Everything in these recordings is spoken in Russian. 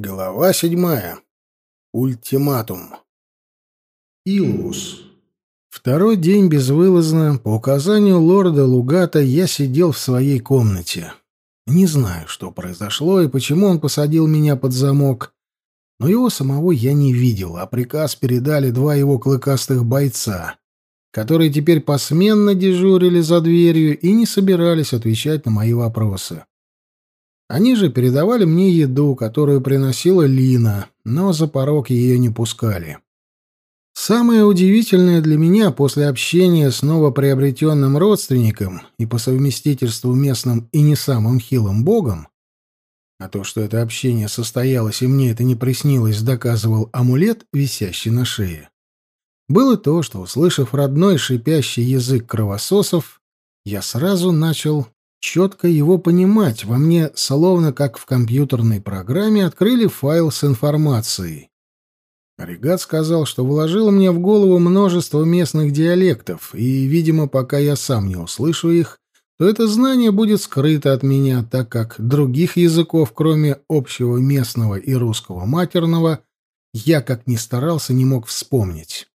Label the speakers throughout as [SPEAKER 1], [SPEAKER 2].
[SPEAKER 1] Глава седьмая. Ультиматум. Илус. Второй день безвылазно, по указанию лорда Лугата, я сидел в своей комнате. Не знаю, что произошло и почему он посадил меня под замок, но его самого я не видел, а приказ передали два его клыкастых бойца, которые теперь посменно дежурили за дверью и не собирались отвечать на мои вопросы. Они же передавали мне еду, которую приносила Лина, но за порог ее не пускали. Самое удивительное для меня после общения с новоприобретенным родственником и по совместительству местным и не самым хилым богом, а то, что это общение состоялось и мне это не приснилось, доказывал амулет, висящий на шее, было то, что, услышав родной шипящий язык кровососов, я сразу начал Четко его понимать во мне, словно как в компьютерной программе, открыли файл с информацией. Регат сказал, что вложил мне в голову множество местных диалектов, и, видимо, пока я сам не услышу их, то это знание будет скрыто от меня, так как других языков, кроме общего местного и русского матерного, я, как ни старался, не мог вспомнить.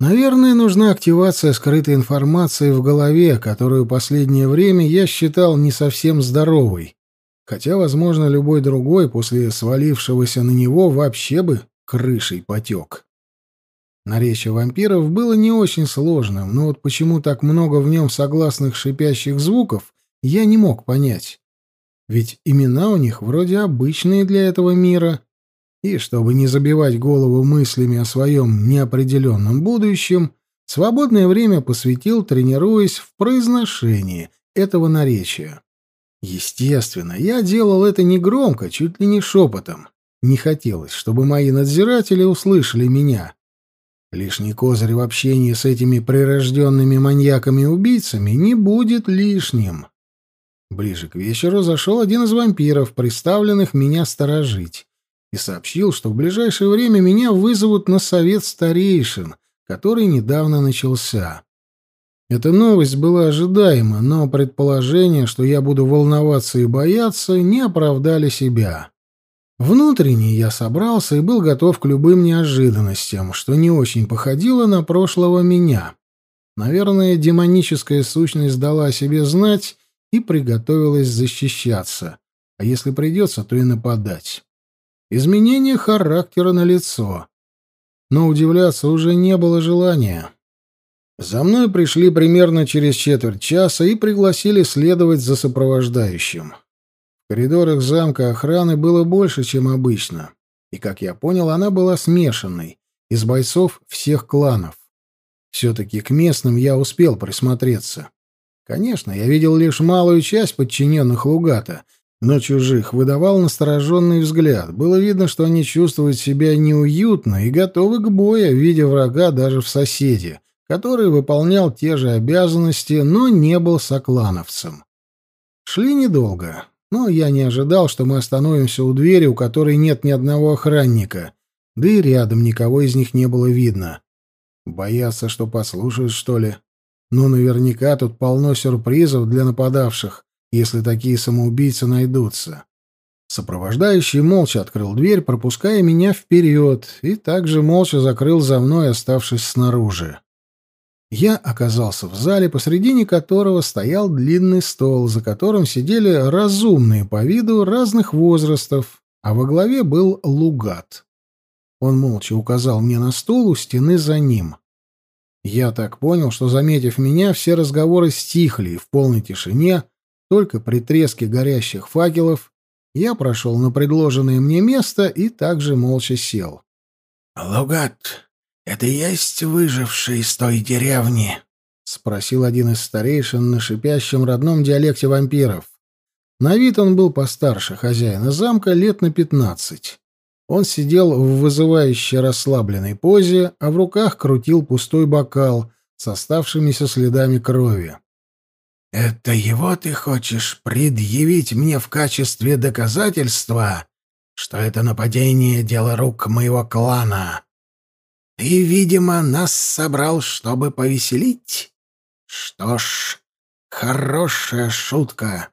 [SPEAKER 1] Наверное, нужна активация скрытой информации в голове, которую последнее время я считал не совсем здоровой. Хотя, возможно, любой другой после свалившегося на него вообще бы крышей потек. Наречие вампиров было не очень сложным, но вот почему так много в нем согласных шипящих звуков, я не мог понять. Ведь имена у них вроде обычные для этого мира, и чтобы не забивать голову мыслями о своем неопределенном будущем, свободное время посвятил, тренируясь в произношении этого наречия. Естественно, я делал это не громко, чуть ли не шепотом. Не хотелось, чтобы мои надзиратели услышали меня. Лишний козырь в общении с этими прирожденными маньяками-убийцами не будет лишним. Ближе к вечеру зашел один из вампиров, представленных меня сторожить и сообщил, что в ближайшее время меня вызовут на совет старейшин, который недавно начался. Эта новость была ожидаема, но предположения, что я буду волноваться и бояться, не оправдали себя. Внутренне я собрался и был готов к любым неожиданностям, что не очень походило на прошлого меня. Наверное, демоническая сущность дала о себе знать и приготовилась защищаться, а если придется, то и нападать изменение характера на лицо. Но удивляться уже не было желания. За мной пришли примерно через четверть часа и пригласили следовать за сопровождающим. В коридорах замка охраны было больше, чем обычно. И, как я понял, она была смешанной, из бойцов всех кланов. Все-таки к местным я успел присмотреться. Конечно, я видел лишь малую часть подчиненных Лугата — но чужих выдавал настороженный взгляд. Было видно, что они чувствуют себя неуютно и готовы к бою, видя врага даже в соседе, который выполнял те же обязанности, но не был соклановцем. Шли недолго, но я не ожидал, что мы остановимся у двери, у которой нет ни одного охранника, да и рядом никого из них не было видно. Боятся, что послушают, что ли? Но наверняка тут полно сюрпризов для нападавших если такие самоубийцы найдутся. Сопровождающий молча открыл дверь, пропуская меня вперед, и также молча закрыл за мной, оставшись снаружи. Я оказался в зале, посредине которого стоял длинный стол, за которым сидели разумные по виду разных возрастов, а во главе был Лугат. Он молча указал мне на стол у стены за ним. Я так понял, что, заметив меня, все разговоры стихли, и в полной тишине только при треске горящих факелов я прошел на предложенное мне место и также молча сел.
[SPEAKER 2] «Лугат, это есть выживший из той деревни?» — спросил один из старейшин на шипящем родном диалекте вампиров.
[SPEAKER 1] На вид он был постарше хозяина замка лет на пятнадцать. Он сидел в вызывающе расслабленной позе, а в руках крутил пустой бокал с оставшимися следами крови.
[SPEAKER 2] «Это его ты хочешь предъявить мне в качестве доказательства, что это нападение — дело рук моего клана? Ты, видимо, нас собрал, чтобы повеселить? Что ж, хорошая шутка!»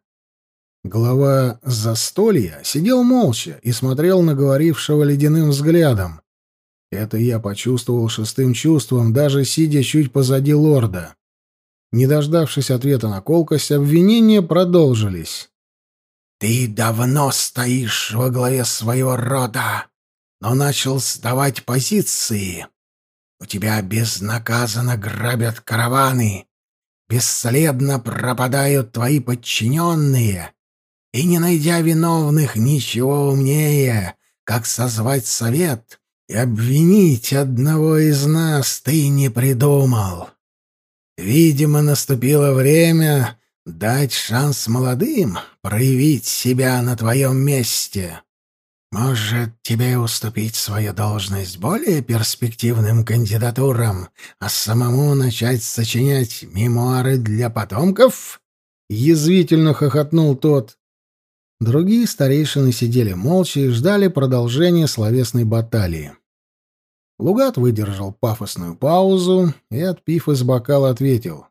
[SPEAKER 1] Глава застолья сидел молча и смотрел на говорившего ледяным взглядом. Это я почувствовал шестым чувством, даже сидя чуть позади лорда. Не дождавшись ответа на колкость, обвинения продолжились.
[SPEAKER 2] «Ты давно стоишь во главе своего рода, но начал сдавать позиции. У тебя безнаказанно грабят караваны, бесследно пропадают твои подчиненные, и, не найдя виновных, ничего умнее, как созвать совет и обвинить одного из нас, ты не придумал». Видимо, наступило время дать шанс молодым проявить себя на твоем месте. Может, тебе уступить свою должность более перспективным кандидатурам, а самому начать сочинять мемуары для потомков?»
[SPEAKER 1] Язвительно хохотнул тот. Другие старейшины сидели молча и ждали продолжения словесной баталии. Лугат выдержал пафосную паузу и, отпив из бокала, ответил.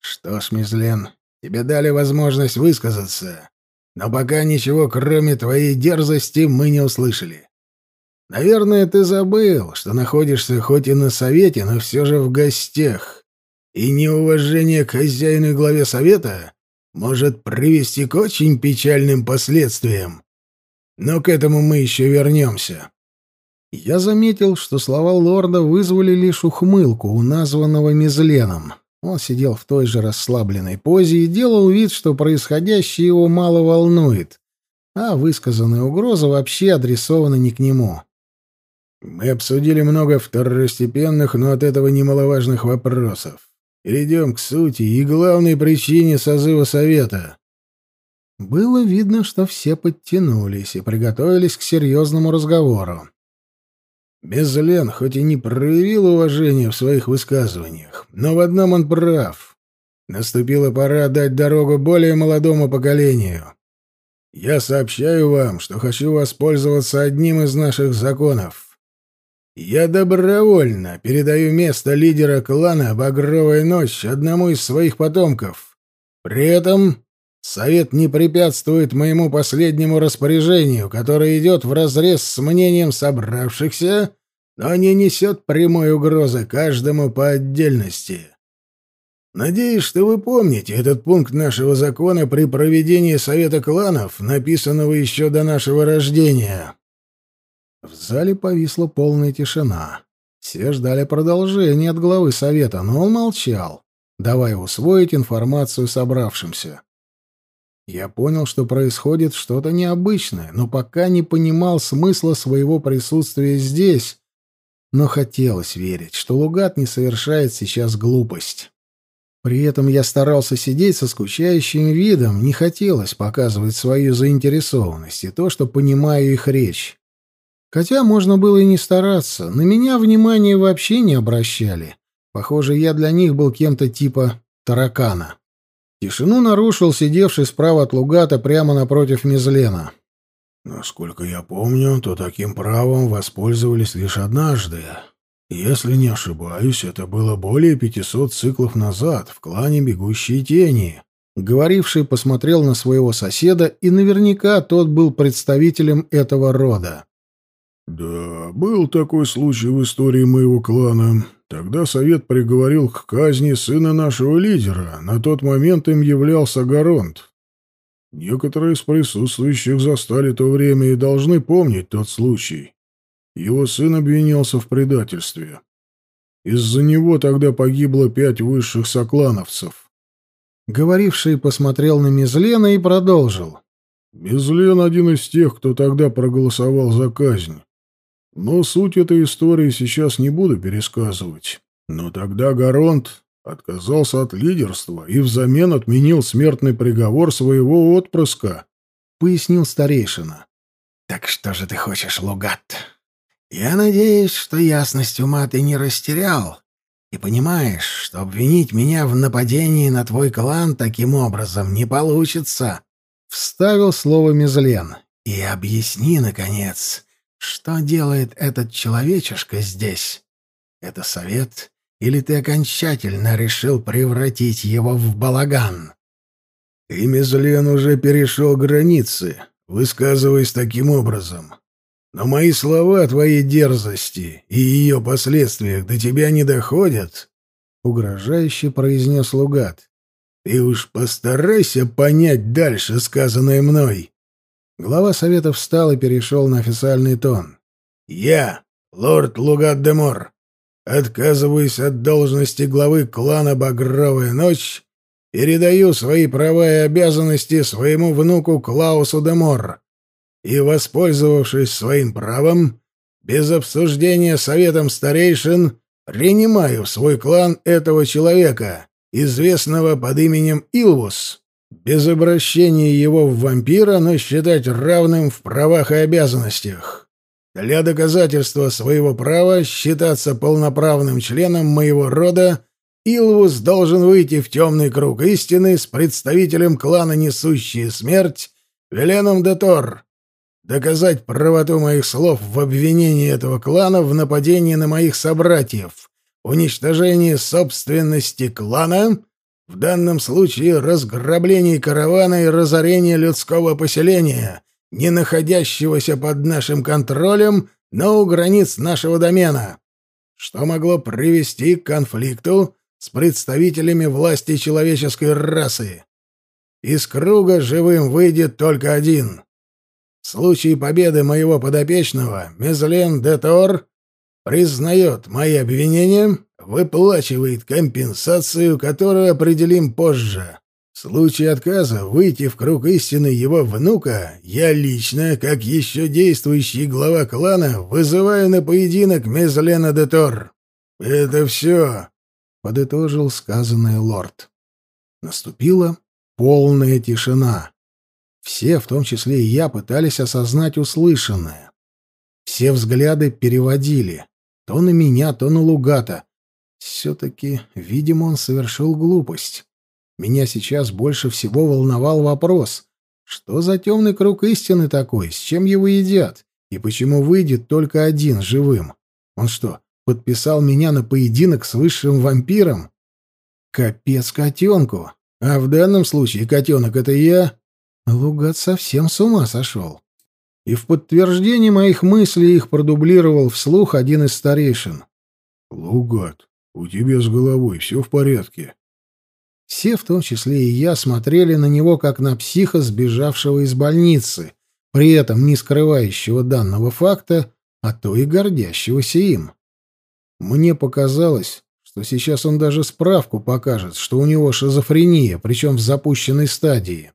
[SPEAKER 2] «Что ж, Мизлен, тебе дали возможность высказаться, но пока ничего, кроме твоей дерзости, мы не услышали. Наверное, ты забыл, что находишься хоть и на совете, но все же в гостях, и неуважение к хозяину и главе совета может привести к очень печальным последствиям. Но к этому мы еще вернемся».
[SPEAKER 1] Я заметил, что слова лорда вызвали лишь ухмылку у названного Мизленом. Он сидел в той же расслабленной позе и делал вид, что происходящее его мало волнует, а высказанная угроза вообще адресована не к нему.
[SPEAKER 2] «Мы обсудили много второстепенных, но от этого немаловажных вопросов. Перейдем к сути и главной причине созыва совета».
[SPEAKER 1] Было видно, что все подтянулись и приготовились к серьезному разговору.
[SPEAKER 2] Безлен хоть и не проявил уважения в своих высказываниях, но в одном он прав. Наступила пора дать дорогу более молодому поколению. Я сообщаю вам, что хочу воспользоваться одним из наших законов. Я добровольно передаю место лидера клана «Багровая ночь» одному из своих потомков. При этом Совет не препятствует моему последнему распоряжению, которое идет вразрез с мнением собравшихся, но не несет прямой угрозы каждому по отдельности. Надеюсь, что вы помните этот пункт нашего закона при проведении Совета кланов, написанного еще до нашего рождения.
[SPEAKER 1] В зале повисла полная тишина. Все ждали продолжения от главы Совета, но он молчал, давая усвоить информацию собравшимся. Я понял, что происходит что-то необычное, но пока не понимал смысла своего присутствия здесь. Но хотелось верить, что Лугат не совершает сейчас глупость. При этом я старался сидеть со скучающим видом, не хотелось показывать свою заинтересованность и то, что понимаю их речь. Хотя можно было и не стараться, на меня внимания вообще не обращали. Похоже, я для них был кем-то типа таракана. Тишину нарушил сидевший справа от Лугата прямо напротив Мизлена.
[SPEAKER 2] «Насколько я помню, то таким правом воспользовались лишь однажды. Если не ошибаюсь, это было более пятисот циклов назад в клане «Бегущие тени».
[SPEAKER 1] Говоривший посмотрел на своего соседа, и наверняка тот был представителем этого рода.
[SPEAKER 3] «Да, был такой случай в истории моего клана. Тогда совет приговорил к казни сына нашего лидера, на тот момент им являлся Гаронт. Некоторые из присутствующих застали то время и должны помнить тот случай. Его сын обвинялся в предательстве. Из-за него тогда погибло пять высших соклановцев.
[SPEAKER 1] Говоривший посмотрел на Мизлена и продолжил.
[SPEAKER 3] Мизлен — один из тех, кто тогда проголосовал за казнь. Но суть этой истории сейчас не буду пересказывать. Но тогда Гаронт отказался от лидерства и взамен отменил смертный приговор своего отпрыска, — пояснил старейшина.
[SPEAKER 2] — Так что же ты хочешь, Лугат? Я надеюсь, что ясность ума ты не растерял, и понимаешь, что обвинить меня в нападении на твой клан таким образом не получится. Вставил слово Мезлен. И объясни, наконец, что делает этот человечишка здесь? Это совет? Или ты окончательно решил превратить его в балаган? И Мезлен уже перешел границы, высказываясь таким образом. Но мои слова о твоей дерзости и ее последствиях до тебя не доходят, — угрожающе произнес Лугат. Ты уж постарайся понять дальше сказанное мной. Глава Совета встал и перешел на официальный тон. «Я, лорд Лугат де Мор, отказываюсь от должности главы клана «Багровая ночь» передаю свои права и обязанности своему внуку Клаусу де Мор и, воспользовавшись своим правом, без обсуждения советом старейшин, принимаю в свой клан этого человека, известного под именем Илвус, без обращения его в вампира, но считать равным в правах и обязанностях, для доказательства своего права считаться полноправным членом моего рода, Илвус должен выйти в темный круг истины с представителем клана «Несущие смерть» Веленом Детор, доказать правоту моих слов в обвинении этого клана в нападении на моих собратьев, уничтожении собственности клана — в данном случае разграбление каравана и разорение людского поселения, не находящегося под нашим контролем, но у границ нашего домена, что могло привести к конфликту с представителями власти человеческой расы. Из круга живым выйдет только один. В случае победы моего подопечного Мезлен де Тор признает мои обвинения выплачивает компенсацию, которую определим позже. В случае отказа выйти в круг истины его внука, я лично, как еще действующий глава клана, вызываю на поединок Мезлена де Тор. Это все, — подытожил сказанное лорд. Наступила полная тишина. Все, в том числе и я, пытались осознать услышанное. Все взгляды переводили. То на меня, то на Лугата, все-таки, видимо, он совершил глупость. Меня сейчас больше всего волновал вопрос, что за темный круг истины такой, с чем его едят, и почему выйдет только один живым? Он что, подписал меня на поединок с высшим вампиром? Капец котенку! А в данном случае котенок — это я. Лугат совсем с ума сошел. И в подтверждение моих мыслей их продублировал вслух один из старейшин.
[SPEAKER 3] «Лугат, у тебя с головой все в порядке.
[SPEAKER 1] Все, в том числе и я, смотрели на него, как на психа, сбежавшего из больницы, при этом не скрывающего данного факта, а то и гордящегося им. Мне показалось, что сейчас он даже справку покажет, что у него шизофрения, причем в запущенной стадии.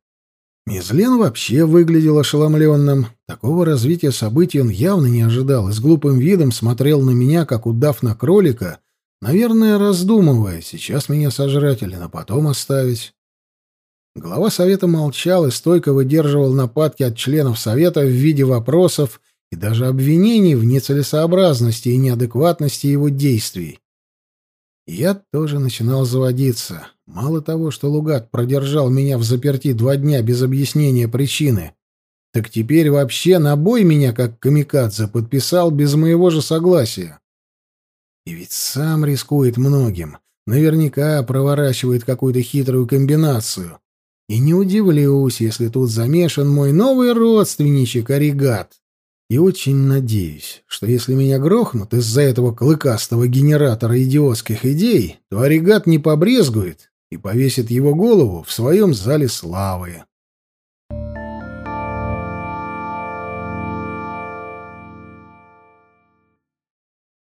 [SPEAKER 1] Мизлен вообще выглядел ошеломленным. Такого развития событий он явно не ожидал и с глупым видом смотрел на меня, как удав на кролика — Наверное, раздумывая, сейчас меня сожрать или на потом оставить. Глава совета молчал и стойко выдерживал нападки от членов совета в виде вопросов и даже обвинений в нецелесообразности и неадекватности его действий. Я тоже начинал заводиться. Мало того, что Лугат продержал меня в заперти два дня без объяснения причины, так теперь вообще на бой меня, как камикадзе, подписал без моего же согласия. И ведь сам рискует многим. Наверняка проворачивает какую-то хитрую комбинацию. И не удивлюсь, если тут замешан мой новый родственничек Оригат. И очень надеюсь, что если меня грохнут из-за этого клыкастого генератора идиотских идей, то Оригат не побрезгует и повесит его голову в своем зале славы.